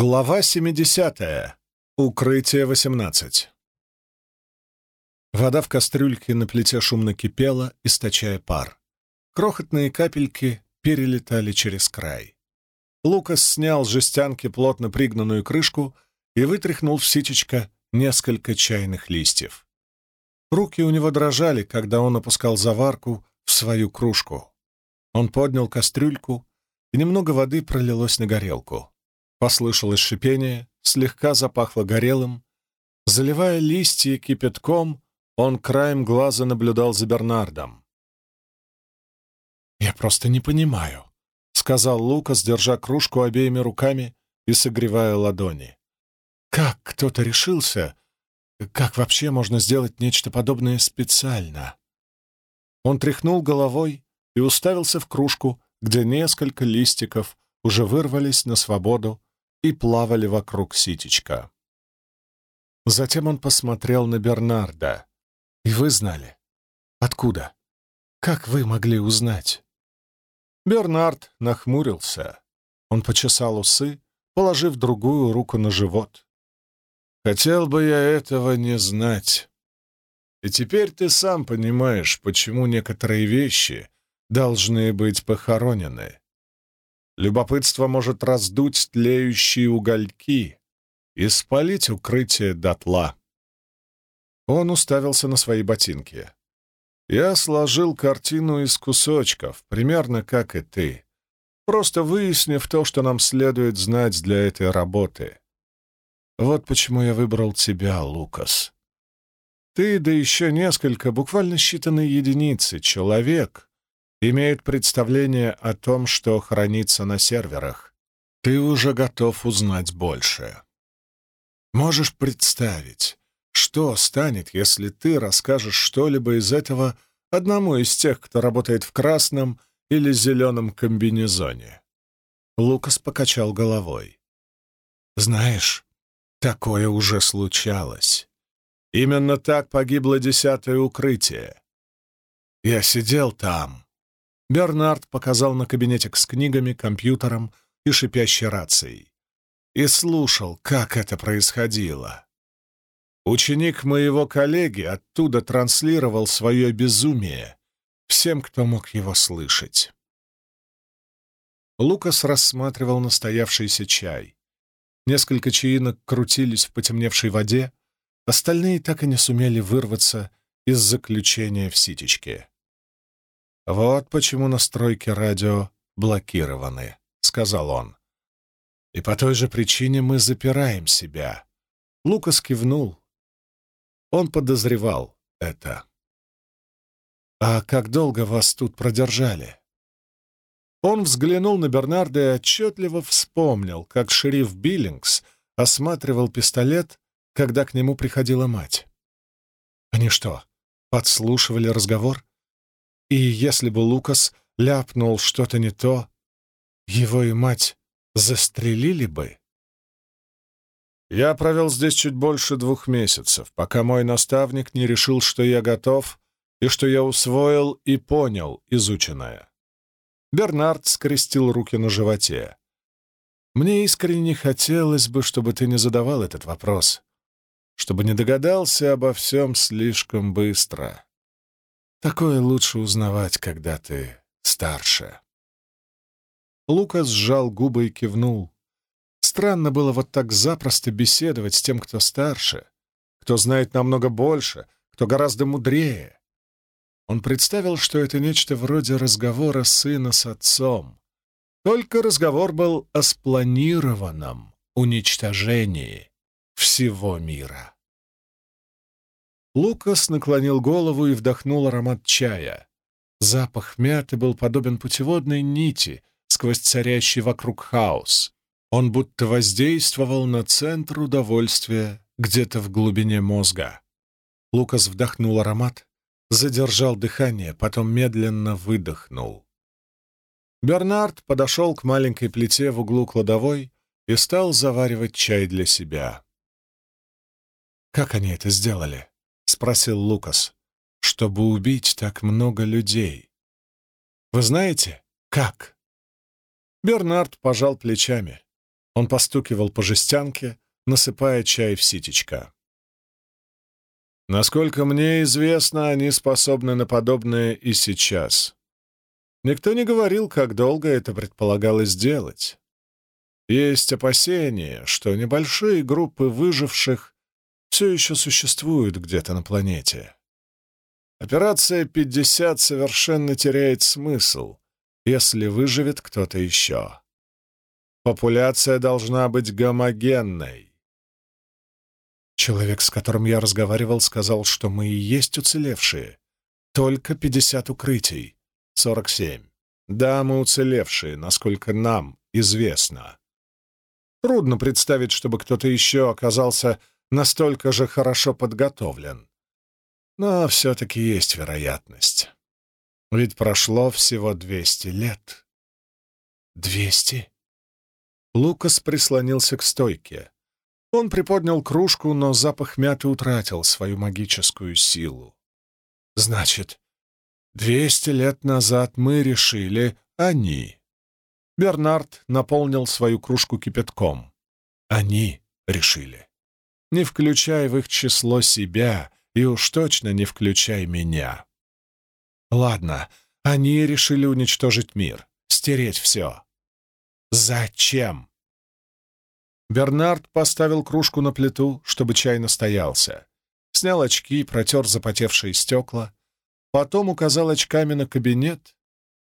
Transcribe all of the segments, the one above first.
Глава 70. Укрытие 18. Вода в кастрюльке на плите шумно кипела, источая пар. Крохотные капельки перелетали через край. Лукас снял с жестянки плотно пригнанную крышку и вытряхнул в ситечко несколько чайных листьев. Руки у него дрожали, когда он опускал заварку в свою кружку. Он поднял кастрюльку, и немного воды пролилось на горелку. Послышалось шипение, слегка запахло горелым. Заливая листья кипятком, он краем глаза наблюдал за Бернардом. «Я просто не понимаю», — сказал Лукас, держа кружку обеими руками и согревая ладони. «Как кто-то решился? Как вообще можно сделать нечто подобное специально?» Он тряхнул головой и уставился в кружку, где несколько листиков уже вырвались на свободу и плавали вокруг ситечка. Затем он посмотрел на Бернарда. «И вы знали? Откуда? Как вы могли узнать?» Бернард нахмурился. Он почесал усы, положив другую руку на живот. «Хотел бы я этого не знать. И теперь ты сам понимаешь, почему некоторые вещи должны быть похоронены. Любопытство может раздуть тлеющие угольки и спалить укрытие дотла. Он уставился на свои ботинки. Я сложил картину из кусочков, примерно как и ты, просто выяснив то, что нам следует знать для этой работы. Вот почему я выбрал тебя, Лукас. Ты, да еще несколько, буквально считанные единицы, человек, имеют представление о том, что хранится на серверах. Ты уже готов узнать больше. Можешь представить, что станет, если ты расскажешь что-либо из этого одному из тех, кто работает в красном или зеленом комбинезоне? Лукас покачал головой. Знаешь, такое уже случалось. Именно так погибло десятое укрытие. Я сидел там, Бернард показал на кабинетик с книгами, компьютером и шипящей рацией. И слушал, как это происходило. Ученик моего коллеги оттуда транслировал свое безумие всем, кто мог его слышать. Лукас рассматривал настоявшийся чай. Несколько чаинок крутились в потемневшей воде, остальные так и не сумели вырваться из заключения в ситечке. «Вот почему настройки радио блокированы», — сказал он. «И по той же причине мы запираем себя». Лукас кивнул. Он подозревал это. «А как долго вас тут продержали?» Он взглянул на Бернарда и отчетливо вспомнил, как шериф Биллингс осматривал пистолет, когда к нему приходила мать. «Они что, подслушивали разговор?» И если бы Лукас ляпнул что-то не то, его и мать застрелили бы. Я провел здесь чуть больше двух месяцев, пока мой наставник не решил, что я готов и что я усвоил и понял изученное. Бернард скрестил руки на животе. Мне искренне хотелось бы, чтобы ты не задавал этот вопрос, чтобы не догадался обо всем слишком быстро. Такое лучше узнавать, когда ты старше. Лукас сжал губы и кивнул. Странно было вот так запросто беседовать с тем, кто старше, кто знает намного больше, кто гораздо мудрее. Он представил, что это нечто вроде разговора сына с отцом. Только разговор был о спланированном уничтожении всего мира. Лукас наклонил голову и вдохнул аромат чая. Запах мяты был подобен путеводной нити сквозь царящий вокруг хаос. Он будто воздействовал на центр удовольствия где-то в глубине мозга. Лукас вдохнул аромат, задержал дыхание, потом медленно выдохнул. Бернард подошел к маленькой плите в углу кладовой и стал заваривать чай для себя. Как они это сделали? — спросил Лукас. «Чтобы убить так много людей. Вы знаете, как?» Бернард пожал плечами. Он постукивал по жестянке, насыпая чай в ситечко. Насколько мне известно, они способны на подобное и сейчас. Никто не говорил, как долго это предполагалось делать. Есть опасения, что небольшие группы выживших все еще существуют где-то на планете. Операция «50» совершенно теряет смысл, если выживет кто-то еще. Популяция должна быть гомогенной. Человек, с которым я разговаривал, сказал, что мы и есть уцелевшие. Только 50 укрытий. 47. Да, мы уцелевшие, насколько нам известно. Трудно представить, чтобы кто-то еще оказался настолько же хорошо подготовлен. Но все-таки есть вероятность. Ведь прошло всего 200 лет. 200? Лукас прислонился к стойке. Он приподнял кружку, но запах мяты утратил свою магическую силу. Значит, двести лет назад мы решили они. Бернард наполнил свою кружку кипятком. Они решили. Не включай в их число себя и уж точно не включай меня. Ладно, они решили уничтожить мир, стереть все. Зачем? Бернард поставил кружку на плиту, чтобы чай настоялся. Снял очки, протер запотевшие стекла. Потом указал очками на кабинет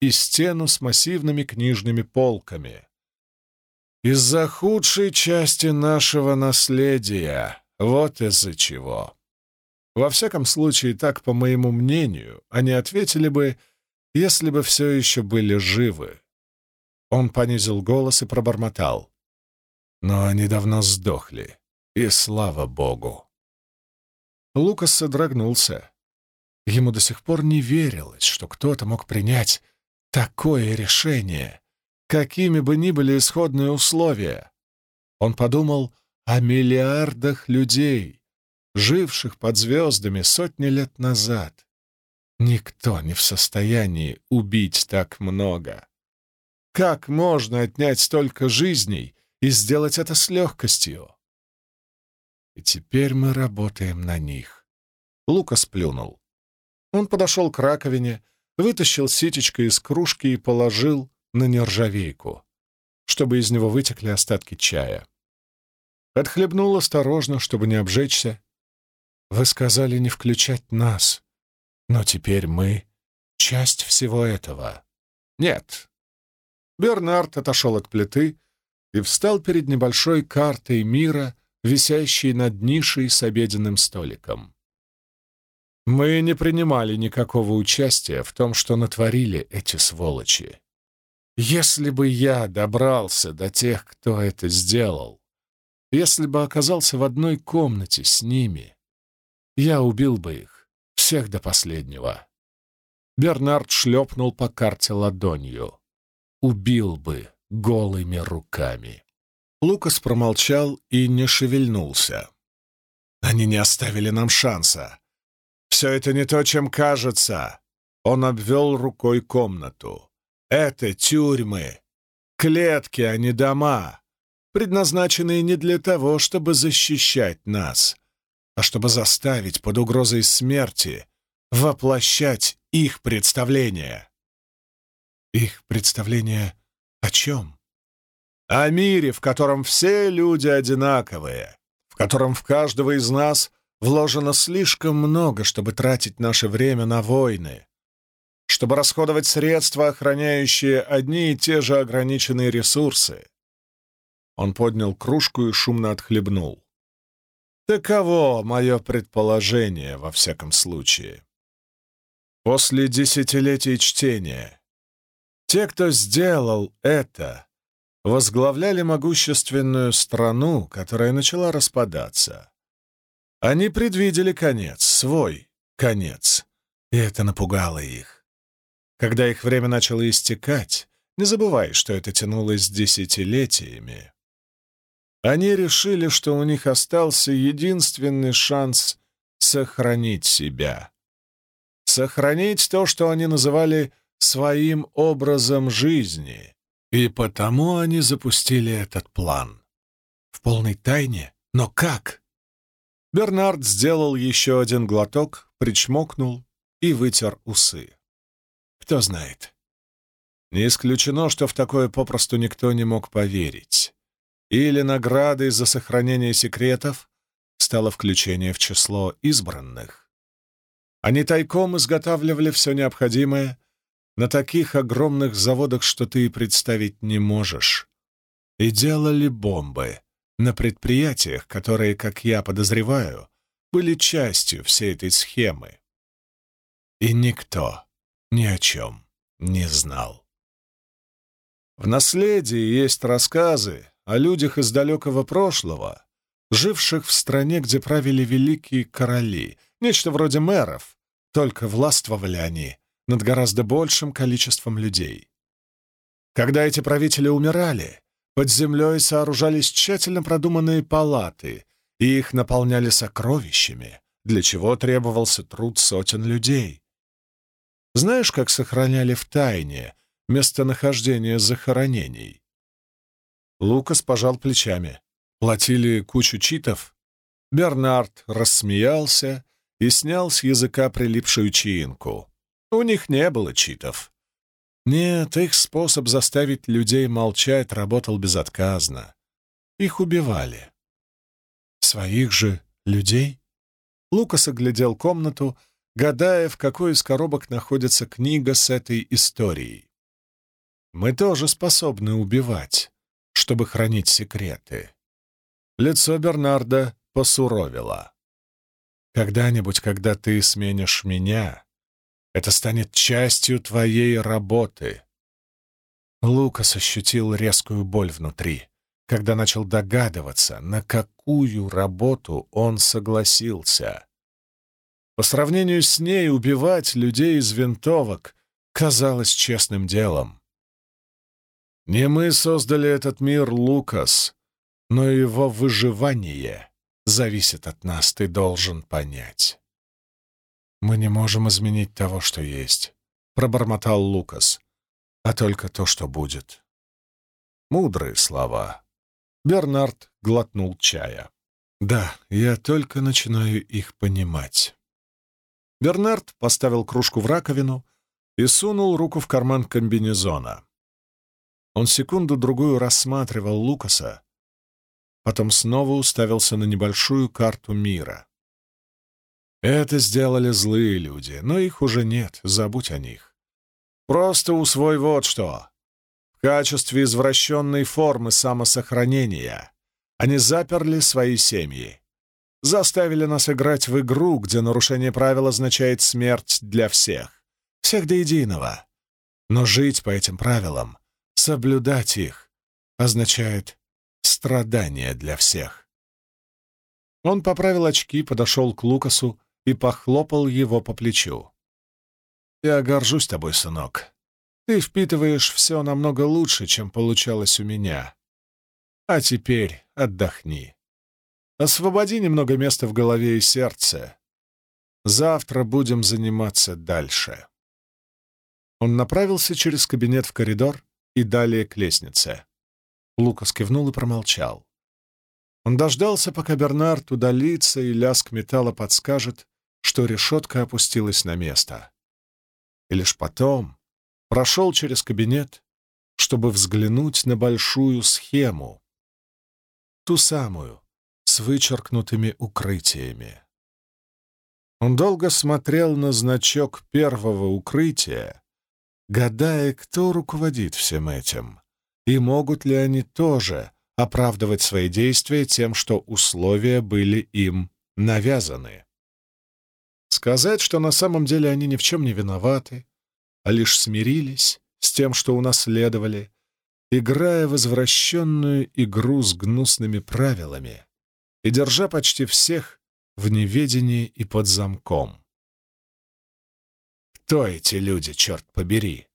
и стену с массивными книжными полками. «Из-за худшей части нашего наследия. Вот из-за чего. Во всяком случае, так, по моему мнению, они ответили бы, если бы все еще были живы». Он понизил голос и пробормотал. Но они давно сдохли, и слава богу. Лукас содрогнулся. Ему до сих пор не верилось, что кто-то мог принять такое решение, какими бы ни были исходные условия. Он подумал о миллиардах людей, живших под звездами сотни лет назад. Никто не в состоянии убить так много. Как можно отнять столько жизней и сделать это с легкостью. И теперь мы работаем на них. Лукас плюнул. Он подошел к раковине, вытащил ситечко из кружки и положил на нержавейку, чтобы из него вытекли остатки чая. Отхлебнул осторожно, чтобы не обжечься. Вы сказали не включать нас, но теперь мы — часть всего этого. Нет. Бернард отошел от плиты, и встал перед небольшой картой мира, висящей над нишей с обеденным столиком. Мы не принимали никакого участия в том, что натворили эти сволочи. Если бы я добрался до тех, кто это сделал, если бы оказался в одной комнате с ними, я убил бы их, всех до последнего. Бернард шлепнул по карте ладонью. Убил бы голыми руками. Лукас промолчал и не шевельнулся. Они не оставили нам шанса. Все это не то, чем кажется. Он обвел рукой комнату. Это тюрьмы, клетки, а не дома, предназначенные не для того, чтобы защищать нас, а чтобы заставить под угрозой смерти воплощать их представления. Их представления о чем? О мире, в котором все люди одинаковые, в котором в каждого из нас вложено слишком много, чтобы тратить наше время на войны, чтобы расходовать средства, охраняющие одни и те же ограниченные ресурсы. Он поднял кружку и шумно отхлебнул. Таково мое предположение, во всяком случае. После десятилетий чтения те, кто сделал это, возглавляли могущественную страну, которая начала распадаться. Они предвидели конец, свой конец, и это напугало их. Когда их время начало истекать, не забывай, что это тянулось десятилетиями, они решили, что у них остался единственный шанс сохранить себя. Сохранить то, что они называли своим образом жизни, и потому они запустили этот план. полной тайне? Но как?» Бернард сделал еще один глоток, причмокнул и вытер усы. «Кто знает. Не исключено, что в такое попросту никто не мог поверить. Или наградой за сохранение секретов стало включение в число избранных. Они тайком изготавливали все необходимое на таких огромных заводах, что ты и представить не можешь, и делали бомбы на предприятиях, которые, как я подозреваю, были частью всей этой схемы. И никто ни о чем не знал. В наследии есть рассказы о людях из далекого прошлого, живших в стране, где правили великие короли, нечто вроде мэров, только властвовали они над гораздо большим количеством людей. Когда эти правители умирали, под землей сооружались тщательно продуманные палаты, и их наполняли сокровищами, для чего требовался труд сотен людей. Знаешь, как сохраняли в тайне местонахождение захоронений? Лукас пожал плечами. Платили кучу читов. Бернард рассмеялся и снял с языка прилипшую чаинку. У них не было читов. Нет, их способ заставить людей молчать работал безотказно. Их убивали. Своих же людей? Лукас оглядел комнату, гадая, в какой из коробок находится книга с этой историей. Мы тоже способны убивать, чтобы хранить секреты. Лицо Бернарда посуровило. Когда-нибудь, когда ты сменишь меня, это станет частью твоей работы. Лукас ощутил резкую боль внутри, когда начал догадываться, на какую работу он согласился. По сравнению с ней убивать людей из винтовок казалось честным делом. Не мы создали этот мир, Лукас, но его выживание зависит от нас, ты должен понять. «Мы не можем изменить того, что есть», — пробормотал Лукас, — «а только то, что будет». Мудрые слова. Бернард глотнул чая. «Да, я только начинаю их понимать». Бернард поставил кружку в раковину и сунул руку в карман комбинезона. Он секунду-другую рассматривал Лукаса, потом снова уставился на небольшую карту мира. Это сделали злые люди, но их уже нет, забудь о них. Просто усвой вот что. В качестве извращенной формы самосохранения они заперли свои семьи. Заставили нас играть в игру, где нарушение правил означает смерть для всех. Всех до единого. Но жить по этим правилам, соблюдать их, означает страдание для всех. Он поправил очки, подошел к Лукасу и похлопал его по плечу. «Я горжусь тобой, сынок. Ты впитываешь все намного лучше, чем получалось у меня. А теперь отдохни. Освободи немного места в голове и сердце. Завтра будем заниматься дальше». Он направился через кабинет в коридор и далее к лестнице. Лукас кивнул и промолчал. Он дождался, пока Бернард удалится, и лязг металла подскажет, что решетка опустилась на место. И лишь потом прошел через кабинет, чтобы взглянуть на большую схему, ту самую, с вычеркнутыми укрытиями. Он долго смотрел на значок первого укрытия, гадая, кто руководит всем этим, и могут ли они тоже оправдывать свои действия тем, что условия были им навязаны. Сказать, что на самом деле они ни в чем не виноваты, а лишь смирились с тем, что унаследовали, играя в извращенную игру с гнусными правилами и держа почти всех в неведении и под замком. Кто эти люди, черт побери?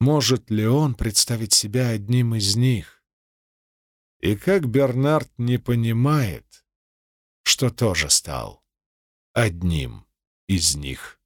Может ли он представить себя одним из них? И как Бернард не понимает, что тоже стал одним из них.